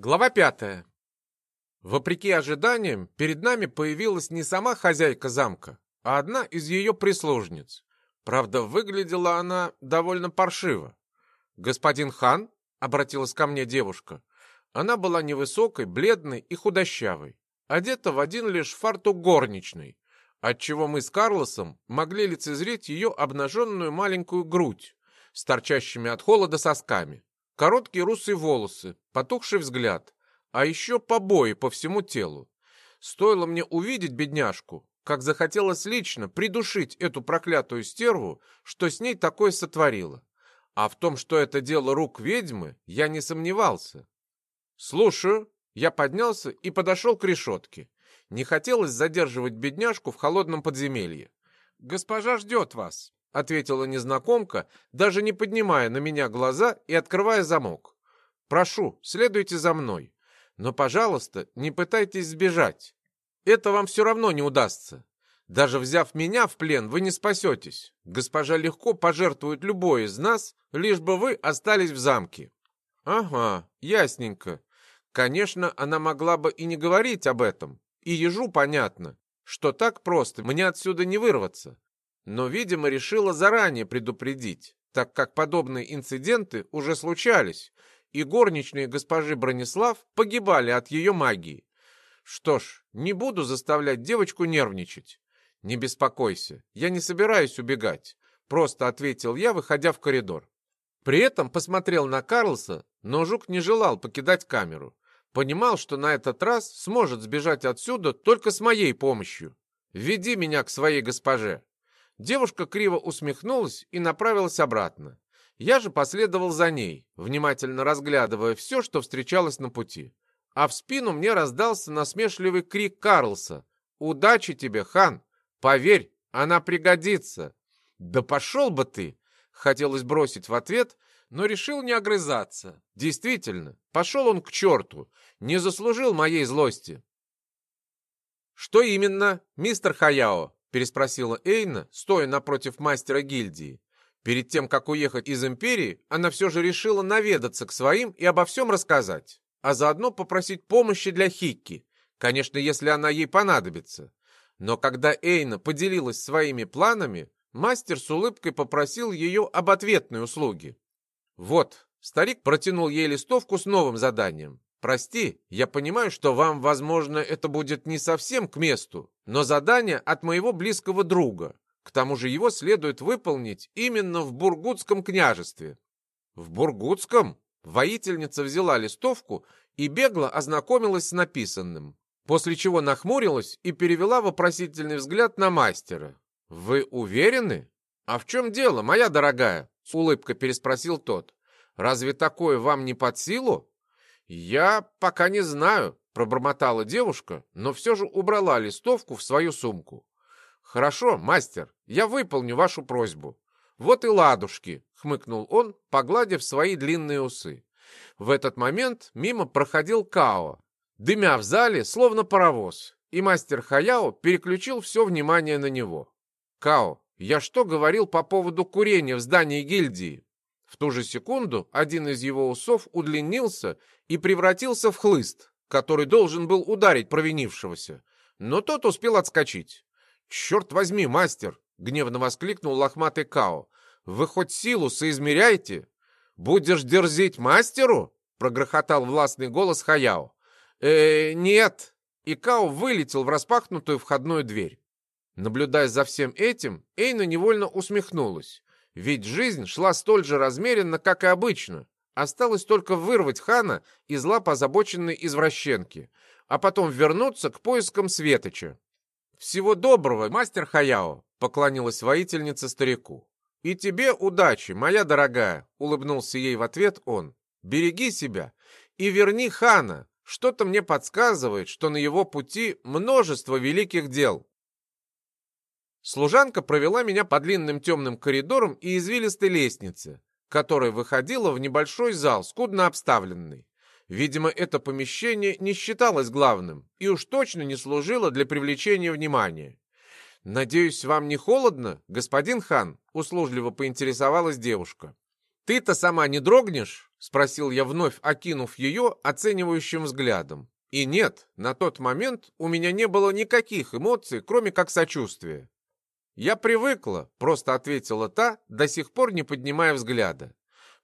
Глава пятая. Вопреки ожиданиям, перед нами появилась не сама хозяйка замка, а одна из ее прислужниц. Правда, выглядела она довольно паршиво. «Господин хан?» — обратилась ко мне девушка. Она была невысокой, бледной и худощавой, одета в один лишь фартук горничной, отчего мы с Карлосом могли лицезреть ее обнаженную маленькую грудь с торчащими от холода сосками. Короткие русые волосы, потухший взгляд, а еще побои по всему телу. Стоило мне увидеть бедняжку, как захотелось лично придушить эту проклятую стерву, что с ней такое сотворило. А в том, что это дело рук ведьмы, я не сомневался. «Слушаю». Я поднялся и подошел к решетке. Не хотелось задерживать бедняжку в холодном подземелье. «Госпожа ждет вас», — ответила незнакомка, даже не поднимая на меня глаза и открывая замок. «Прошу, следуйте за мной. Но, пожалуйста, не пытайтесь сбежать. Это вам все равно не удастся. Даже взяв меня в плен, вы не спасетесь. Госпожа легко пожертвует любой из нас, лишь бы вы остались в замке». «Ага, ясненько. Конечно, она могла бы и не говорить об этом. И ежу понятно, что так просто мне отсюда не вырваться но, видимо, решила заранее предупредить, так как подобные инциденты уже случались, и горничные госпожи Бронислав погибали от ее магии. Что ж, не буду заставлять девочку нервничать. Не беспокойся, я не собираюсь убегать, просто ответил я, выходя в коридор. При этом посмотрел на Карлса, но Жук не желал покидать камеру. Понимал, что на этот раз сможет сбежать отсюда только с моей помощью. «Веди меня к своей госпоже», Девушка криво усмехнулась и направилась обратно. Я же последовал за ней, внимательно разглядывая все, что встречалось на пути. А в спину мне раздался насмешливый крик Карлса. «Удачи тебе, хан! Поверь, она пригодится!» «Да пошел бы ты!» Хотелось бросить в ответ, но решил не огрызаться. Действительно, пошел он к черту, не заслужил моей злости. «Что именно, мистер Хаяо?» Переспросила Эйна, стоя напротив мастера гильдии. Перед тем, как уехать из Империи, она все же решила наведаться к своим и обо всем рассказать, а заодно попросить помощи для Хикки, конечно, если она ей понадобится. Но когда Эйна поделилась своими планами, мастер с улыбкой попросил ее об ответной услуге. «Вот», — старик протянул ей листовку с новым заданием. Прости, я понимаю, что вам, возможно, это будет не совсем к месту, но задание от моего близкого друга. К тому же его следует выполнить именно в Бургутском княжестве. В Бургутском? Воительница взяла листовку и бегло ознакомилась с написанным, после чего нахмурилась и перевела вопросительный взгляд на мастера. «Вы уверены?» «А в чем дело, моя дорогая?» — с улыбкой переспросил тот. «Разве такое вам не под силу?» «Я пока не знаю», — пробормотала девушка, но все же убрала листовку в свою сумку. «Хорошо, мастер, я выполню вашу просьбу». «Вот и ладушки», — хмыкнул он, погладив свои длинные усы. В этот момент мимо проходил Као, дымя в зале, словно паровоз, и мастер Хаяо переключил все внимание на него. «Као, я что говорил по поводу курения в здании гильдии?» В ту же секунду один из его усов удлинился и превратился в хлыст, который должен был ударить провинившегося. Но тот успел отскочить. «Черт возьми, мастер!» — гневно воскликнул лохматый Као. «Вы хоть силу соизмеряете? Будешь дерзить мастеру?» — прогрохотал властный голос Хаяо. «Э, нет!» И Као вылетел в распахнутую входную дверь. Наблюдая за всем этим, Эйна невольно усмехнулась. Ведь жизнь шла столь же размеренно, как и обычно. Осталось только вырвать хана из лап озабоченной извращенки, а потом вернуться к поискам Светоча. «Всего доброго, мастер Хаяо!» — поклонилась воительница старику. «И тебе удачи, моя дорогая!» — улыбнулся ей в ответ он. «Береги себя и верни хана. Что-то мне подсказывает, что на его пути множество великих дел». Служанка провела меня по длинным темным коридорам и извилистой лестнице, которая выходила в небольшой зал, скудно обставленный. Видимо, это помещение не считалось главным и уж точно не служило для привлечения внимания. «Надеюсь, вам не холодно, господин хан?» — услужливо поинтересовалась девушка. «Ты-то сама не дрогнешь?» — спросил я вновь, окинув ее оценивающим взглядом. И нет, на тот момент у меня не было никаких эмоций, кроме как сочувствия. «Я привыкла», — просто ответила та, до сих пор не поднимая взгляда.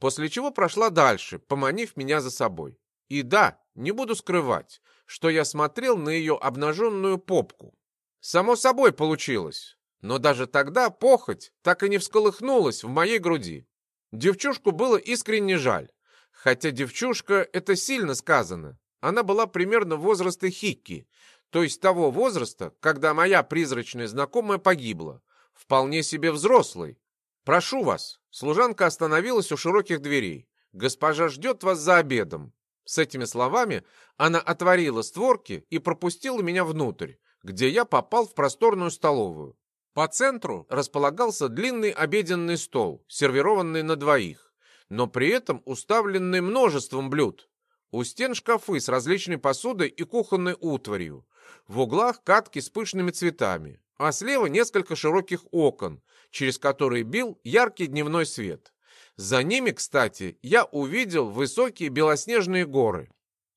После чего прошла дальше, поманив меня за собой. И да, не буду скрывать, что я смотрел на ее обнаженную попку. Само собой получилось. Но даже тогда похоть так и не всколыхнулась в моей груди. Девчушку было искренне жаль. Хотя девчушка — это сильно сказано. Она была примерно возраста Хикки, то есть того возраста, когда моя призрачная знакомая погибла. Вполне себе взрослый. «Прошу вас». Служанка остановилась у широких дверей. «Госпожа ждет вас за обедом». С этими словами она отворила створки и пропустила меня внутрь, где я попал в просторную столовую. По центру располагался длинный обеденный стол, сервированный на двоих, но при этом уставленный множеством блюд. У стен шкафы с различной посудой и кухонной утварью. В углах катки с пышными цветами, а слева несколько широких окон, через которые бил яркий дневной свет. За ними, кстати, я увидел высокие белоснежные горы.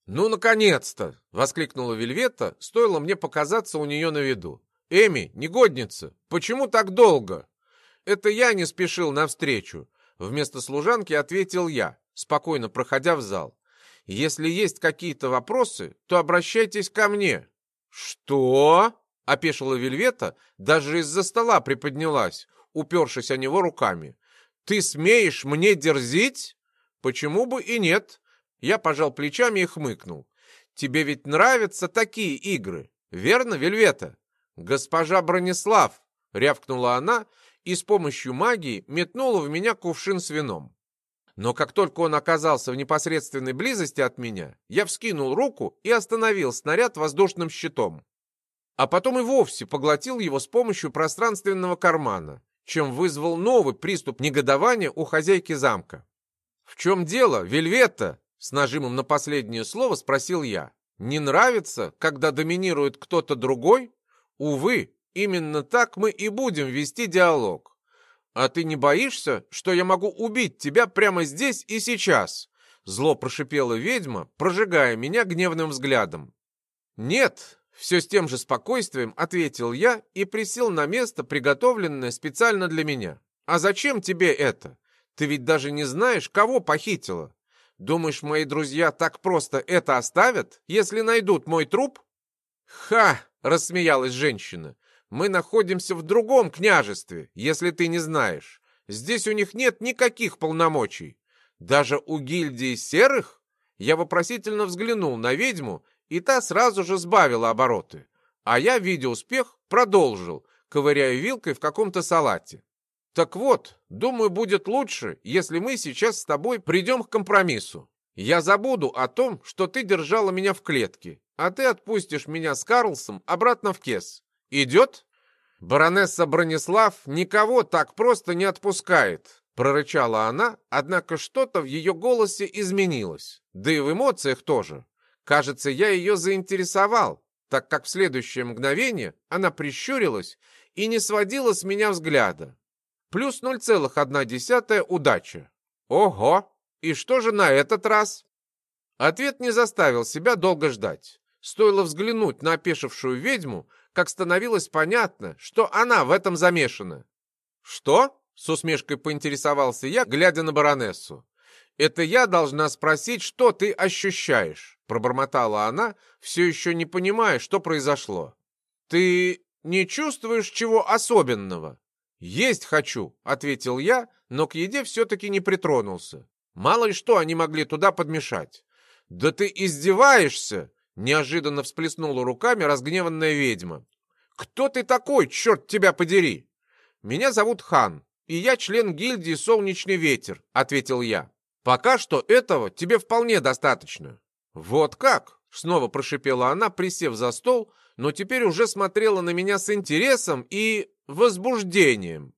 «Ну, наконец-то!» — воскликнула Вельвета, стоило мне показаться у нее на виду. «Эми, негодница, почему так долго?» «Это я не спешил навстречу», — вместо служанки ответил я, спокойно проходя в зал. «Если есть какие-то вопросы, то обращайтесь ко мне». «Что?» — опешила Вельвета, даже из-за стола приподнялась, упершись о него руками. «Ты смеешь мне дерзить?» «Почему бы и нет?» Я пожал плечами и хмыкнул. «Тебе ведь нравятся такие игры, верно, Вельвета?» «Госпожа Бронислав!» — рявкнула она и с помощью магии метнула в меня кувшин с вином. Но как только он оказался в непосредственной близости от меня, я вскинул руку и остановил снаряд воздушным щитом. А потом и вовсе поглотил его с помощью пространственного кармана, чем вызвал новый приступ негодования у хозяйки замка. «В чем дело, Вельветта?» — с нажимом на последнее слово спросил я. «Не нравится, когда доминирует кто-то другой?» Увы, именно так мы и будем вести диалог. А ты не боишься, что я могу убить тебя прямо здесь и сейчас? Зло прошипела ведьма, прожигая меня гневным взглядом. Нет, все с тем же спокойствием ответил я и присел на место, приготовленное специально для меня. А зачем тебе это? Ты ведь даже не знаешь, кого похитила. Думаешь, мои друзья так просто это оставят, если найдут мой труп? Ха! Рассмеялась женщина. Мы находимся в другом княжестве, если ты не знаешь. Здесь у них нет никаких полномочий. Даже у гильдии серых? Я вопросительно взглянул на ведьму, и та сразу же сбавила обороты. А я, видя успех, продолжил, ковыряя вилкой в каком-то салате. Так вот, думаю, будет лучше, если мы сейчас с тобой придем к компромиссу. Я забуду о том, что ты держала меня в клетке, а ты отпустишь меня с Карлсом обратно в Кес. Идет?» «Баронесса Бронислав никого так просто не отпускает», — прорычала она, однако что-то в ее голосе изменилось, да и в эмоциях тоже. Кажется, я ее заинтересовал, так как в следующее мгновение она прищурилась и не сводила с меня взгляда. Плюс 0,1 удача. Ого! И что же на этот раз? Ответ не заставил себя долго ждать. Стоило взглянуть на опешившую ведьму, как становилось понятно, что она в этом замешана. «Что?» — с усмешкой поинтересовался я, глядя на баронессу. «Это я должна спросить, что ты ощущаешь?» — пробормотала она, все еще не понимая, что произошло. «Ты не чувствуешь чего особенного?» «Есть хочу», — ответил я, но к еде все-таки не притронулся. Мало ли что они могли туда подмешать. «Да ты издеваешься!» — неожиданно всплеснула руками разгневанная ведьма. «Кто ты такой, черт тебя подери?» «Меня зовут Хан, и я член гильдии «Солнечный ветер», — ответил я. «Пока что этого тебе вполне достаточно». «Вот как?» — снова прошипела она, присев за стол, но теперь уже смотрела на меня с интересом и возбуждением.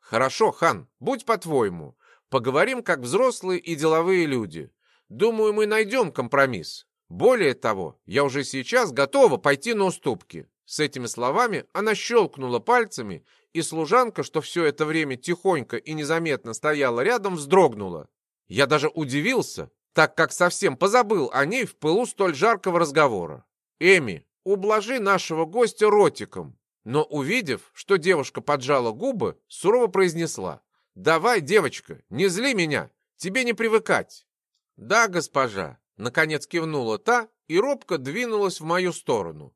«Хорошо, Хан, будь по-твоему. Поговорим как взрослые и деловые люди. Думаю, мы найдем компромисс. Более того, я уже сейчас готова пойти на уступки». С этими словами она щелкнула пальцами, и служанка, что все это время тихонько и незаметно стояла рядом, вздрогнула. Я даже удивился, так как совсем позабыл о ней в пылу столь жаркого разговора. «Эми, ублажи нашего гостя ротиком». Но увидев, что девушка поджала губы, сурово произнесла. «Давай, девочка, не зли меня, тебе не привыкать». «Да, госпожа», — наконец кивнула та и робко двинулась в мою сторону.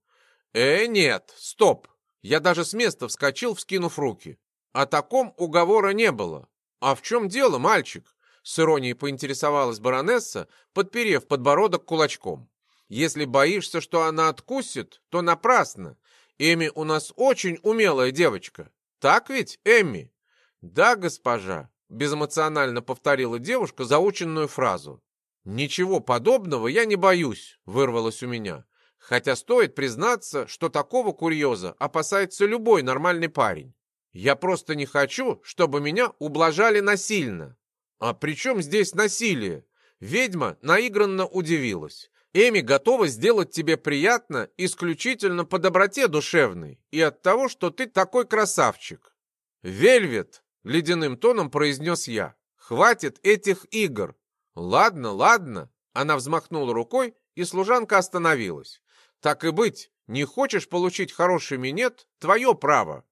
«Э, нет, стоп!» Я даже с места вскочил, вскинув руки. О таком уговора не было. «А в чем дело, мальчик?» С иронией поинтересовалась баронесса, подперев подбородок кулачком. «Если боишься, что она откусит, то напрасно. Эми у нас очень умелая девочка. Так ведь, Эмми?» «Да, госпожа», — безэмоционально повторила девушка заученную фразу. «Ничего подобного я не боюсь», — вырвалось у меня. Хотя стоит признаться, что такого курьеза опасается любой нормальный парень. Я просто не хочу, чтобы меня ублажали насильно. А при чем здесь насилие? Ведьма наигранно удивилась. Эми готова сделать тебе приятно исключительно по доброте душевной и от того, что ты такой красавчик. «Вельвет!» — ледяным тоном произнес я. «Хватит этих игр!» «Ладно, ладно!» Она взмахнула рукой, и служанка остановилась. «Так и быть, не хочешь получить хороший минет — твое право.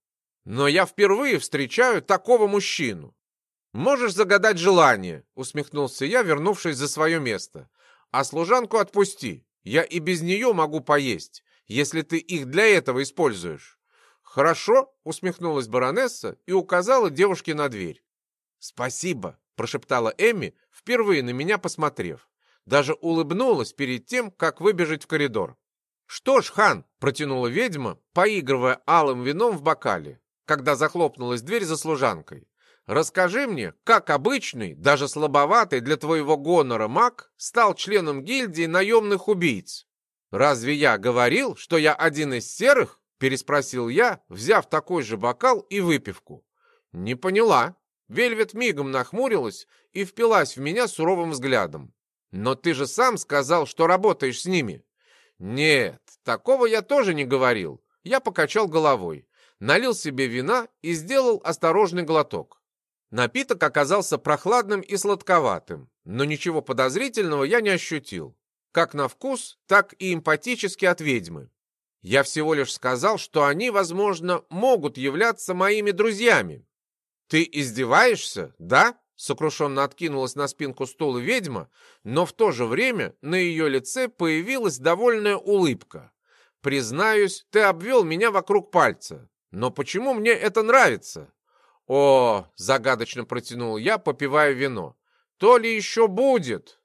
Но я впервые встречаю такого мужчину. Можешь загадать желание, усмехнулся я, вернувшись за свое место. А служанку отпусти. Я и без нее могу поесть, если ты их для этого используешь. Хорошо, усмехнулась баронесса и указала девушке на дверь. Спасибо, прошептала Эми, впервые на меня посмотрев. Даже улыбнулась перед тем, как выбежать в коридор. «Что ж, хан!» — протянула ведьма, поигрывая алым вином в бокале когда захлопнулась дверь за служанкой. «Расскажи мне, как обычный, даже слабоватый для твоего гонора маг стал членом гильдии наемных убийц?» «Разве я говорил, что я один из серых?» — переспросил я, взяв такой же бокал и выпивку. «Не поняла». Вельвет мигом нахмурилась и впилась в меня суровым взглядом. «Но ты же сам сказал, что работаешь с ними». «Нет, такого я тоже не говорил». Я покачал головой налил себе вина и сделал осторожный глоток. Напиток оказался прохладным и сладковатым, но ничего подозрительного я не ощутил. Как на вкус, так и эмпатически от ведьмы. Я всего лишь сказал, что они, возможно, могут являться моими друзьями. «Ты издеваешься, да?» — сокрушенно откинулась на спинку стула ведьма, но в то же время на ее лице появилась довольная улыбка. «Признаюсь, ты обвел меня вокруг пальца. Но почему мне это нравится? О, загадочно протянул я, попивая вино. То ли еще будет?